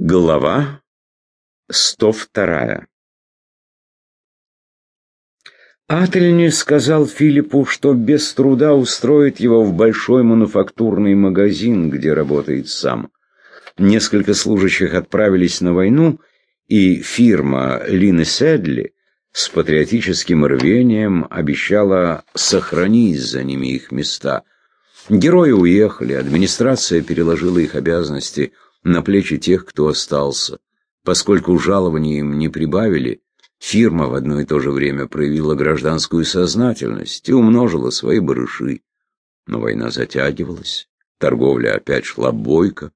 Глава 102 Ательни сказал Филиппу, что без труда устроит его в большой мануфактурный магазин, где работает сам. Несколько служащих отправились на войну, и фирма Лины Седли с патриотическим рвением обещала сохранить за ними их места. Герои уехали, администрация переложила их обязанности – на плечи тех, кто остался. Поскольку жалования им не прибавили, фирма в одно и то же время проявила гражданскую сознательность и умножила свои барыши. Но война затягивалась, торговля опять шла бойко,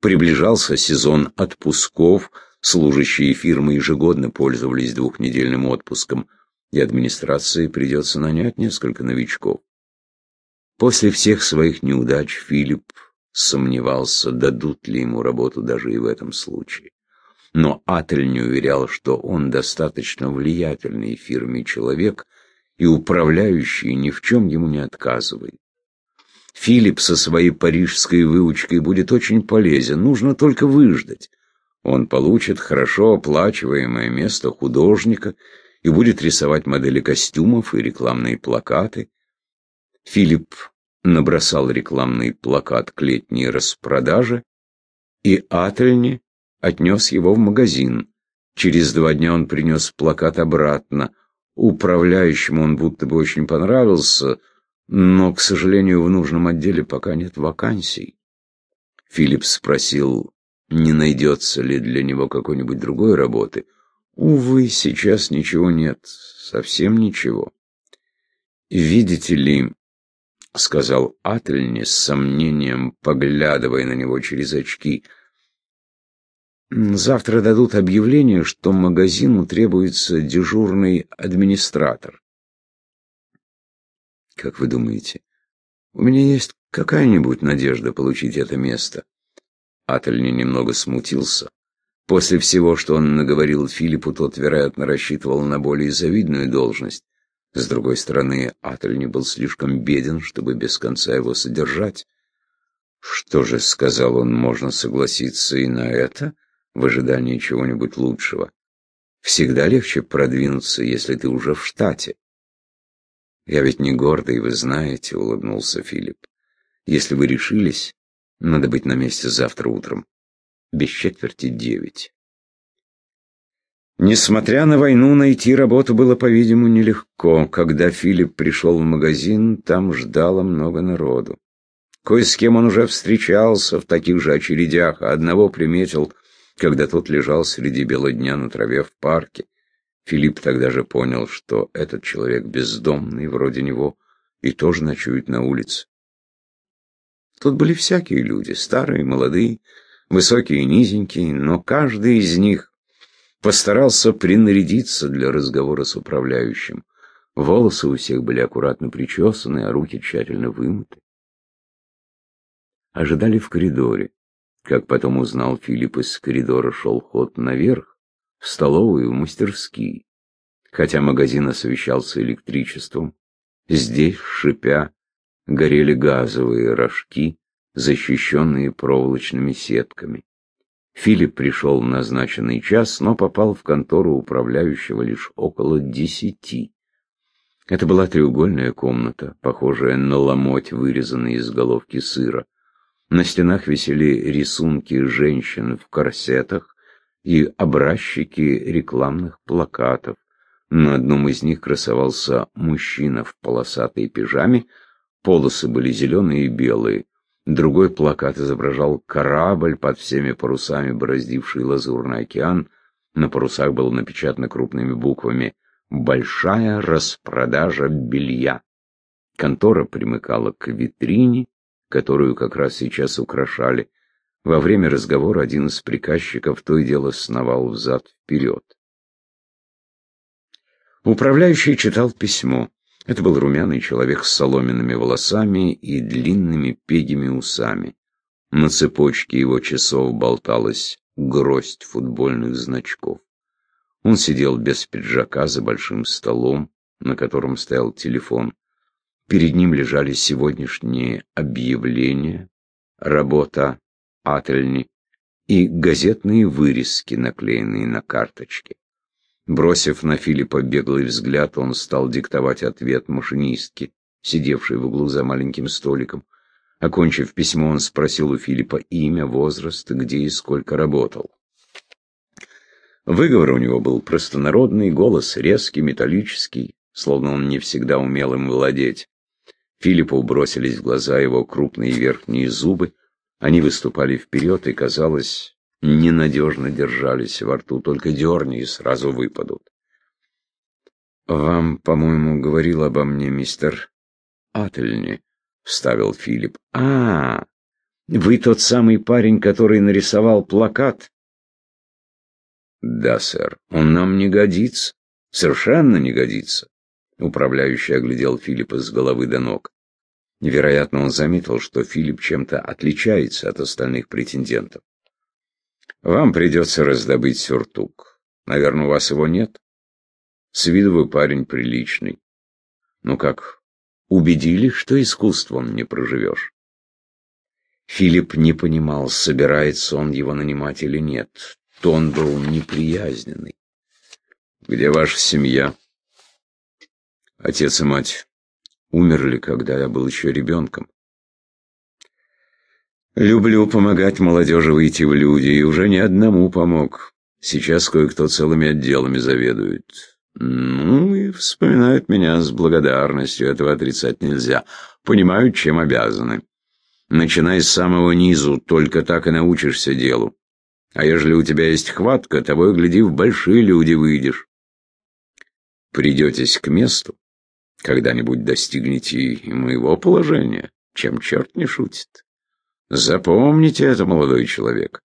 приближался сезон отпусков, служащие фирмы ежегодно пользовались двухнедельным отпуском, и администрации придется нанять несколько новичков. После всех своих неудач Филипп сомневался, дадут ли ему работу даже и в этом случае. Но Атель не уверял, что он достаточно влиятельный в фирме человек, и управляющий ни в чем ему не отказывает. Филипп со своей парижской выучкой будет очень полезен, нужно только выждать. Он получит хорошо оплачиваемое место художника и будет рисовать модели костюмов и рекламные плакаты. Филипп набросал рекламный плакат к летней распродаже, и Ательни отнес его в магазин. Через два дня он принес плакат обратно. Управляющему он будто бы очень понравился, но, к сожалению, в нужном отделе пока нет вакансий. Филипп спросил, не найдется ли для него какой-нибудь другой работы. Увы, сейчас ничего нет, совсем ничего. Видите ли, — сказал Ательни с сомнением, поглядывая на него через очки. «Завтра дадут объявление, что магазину требуется дежурный администратор». «Как вы думаете, у меня есть какая-нибудь надежда получить это место?» Ательни немного смутился. После всего, что он наговорил Филиппу, тот, вероятно, рассчитывал на более завидную должность. С другой стороны, Атель не был слишком беден, чтобы без конца его содержать. Что же, сказал он, можно согласиться и на это, в ожидании чего-нибудь лучшего. Всегда легче продвинуться, если ты уже в штате. Я ведь не гордый, вы знаете, улыбнулся Филипп. Если вы решились, надо быть на месте завтра утром. Без четверти девять. Несмотря на войну, найти работу было, по-видимому, нелегко. Когда Филипп пришел в магазин, там ждало много народу. Кое с кем он уже встречался в таких же очередях, а одного приметил, когда тот лежал среди бела дня на траве в парке. Филипп тогда же понял, что этот человек бездомный, вроде него, и тоже ночует на улице. Тут были всякие люди, старые, молодые, высокие и низенькие, но каждый из них постарался принарядиться для разговора с управляющим. Волосы у всех были аккуратно причесаны, а руки тщательно вымыты. Ожидали в коридоре. Как потом узнал Филипп, из коридора шел ход наверх, в столовую, в мастерские. Хотя магазин освещался электричеством, здесь, шипя, горели газовые рожки, защищенные проволочными сетками. Филипп пришел в назначенный час, но попал в контору управляющего лишь около десяти. Это была треугольная комната, похожая на ломоть, вырезанный из головки сыра. На стенах висели рисунки женщин в корсетах и образчики рекламных плакатов. На одном из них красовался мужчина в полосатой пижаме, полосы были зеленые и белые. Другой плакат изображал корабль под всеми парусами, бороздивший лазурный океан. На парусах было напечатано крупными буквами «Большая распродажа белья». Контора примыкала к витрине, которую как раз сейчас украшали. Во время разговора один из приказчиков то и дело сновал взад-вперед. Управляющий читал письмо. Это был румяный человек с соломенными волосами и длинными пегими усами. На цепочке его часов болталась гроздь футбольных значков. Он сидел без пиджака за большим столом, на котором стоял телефон. Перед ним лежали сегодняшние объявления, работа ательни и газетные вырезки, наклеенные на карточки. Бросив на Филиппа беглый взгляд, он стал диктовать ответ машинистке, сидевшей в углу за маленьким столиком. Окончив письмо, он спросил у Филиппа имя, возраст, где и сколько работал. Выговор у него был простонародный, голос резкий, металлический, словно он не всегда умел им владеть. Филиппу бросились в глаза его крупные верхние зубы, они выступали вперед и, казалось, ненадежно держались во рту, только дерни и сразу выпадут. «Вам, по-моему, говорил обо мне мистер Ательни», — вставил Филипп. «А, вы тот самый парень, который нарисовал плакат?» «Да, сэр, он нам не годится, совершенно не годится». Управляющий оглядел Филиппа с головы до ног. Невероятно, он заметил, что Филипп чем-то отличается от остальных претендентов. «Вам придется раздобыть сюртук. Наверное, у вас его нет? С виду вы парень приличный. Ну как, убедили, что искусством не проживешь?» Филипп не понимал, собирается он его нанимать или нет. Тон был неприязненный. «Где ваша семья?» «Отец и мать умерли, когда я был еще ребенком. Люблю помогать молодежи выйти в люди, и уже не одному помог. Сейчас кое-кто целыми отделами заведует. Ну, и вспоминают меня с благодарностью, этого отрицать нельзя. Понимают, чем обязаны. Начинай с самого низу, только так и научишься делу. А ежели у тебя есть хватка, того и гляди, в большие люди выйдешь. Придетесь к месту, когда-нибудь достигнете и моего положения, чем черт не шутит. Запомните это, молодой человек.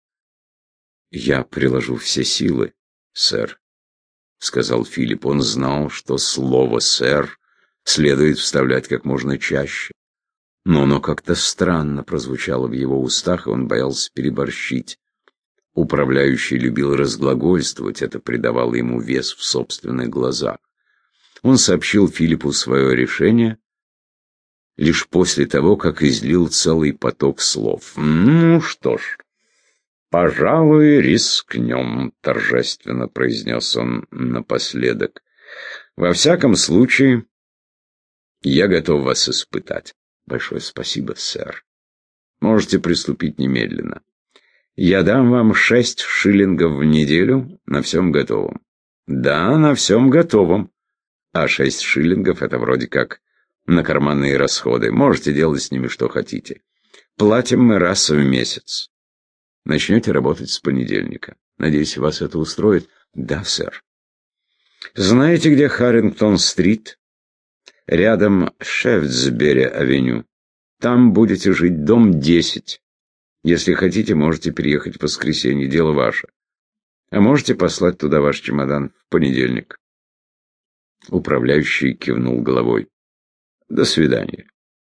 Я приложу все силы, сэр, — сказал Филипп. Он знал, что слово «сэр» следует вставлять как можно чаще. Но оно как-то странно прозвучало в его устах, и он боялся переборщить. Управляющий любил разглагольствовать, это придавало ему вес в собственных глазах. Он сообщил Филиппу свое решение лишь после того, как излил целый поток слов. «Ну что ж, пожалуй, рискнем», — торжественно произнес он напоследок. «Во всяком случае, я готов вас испытать. Большое спасибо, сэр. Можете приступить немедленно. Я дам вам шесть шиллингов в неделю на всем готовом. Да, на всем готовом а шесть шиллингов — это вроде как на карманные расходы. Можете делать с ними что хотите. Платим мы раз в месяц. Начнете работать с понедельника. Надеюсь, вас это устроит? Да, сэр. Знаете, где Харрингтон-стрит? Рядом Шефтсбери-авеню. Там будете жить дом 10. Если хотите, можете переехать в воскресенье, дело ваше. А можете послать туда ваш чемодан в понедельник. Управляющий кивнул головой. «До свидания».